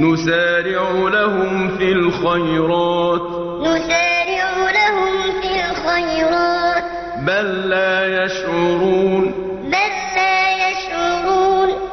نُسَارِعُ لَهُمْ فِي الْخَيْرَاتِ. نُسَارِعُ لَهُمْ فِي الْخَيْرَاتِ. بَل لَّا يَشْعُرُونَ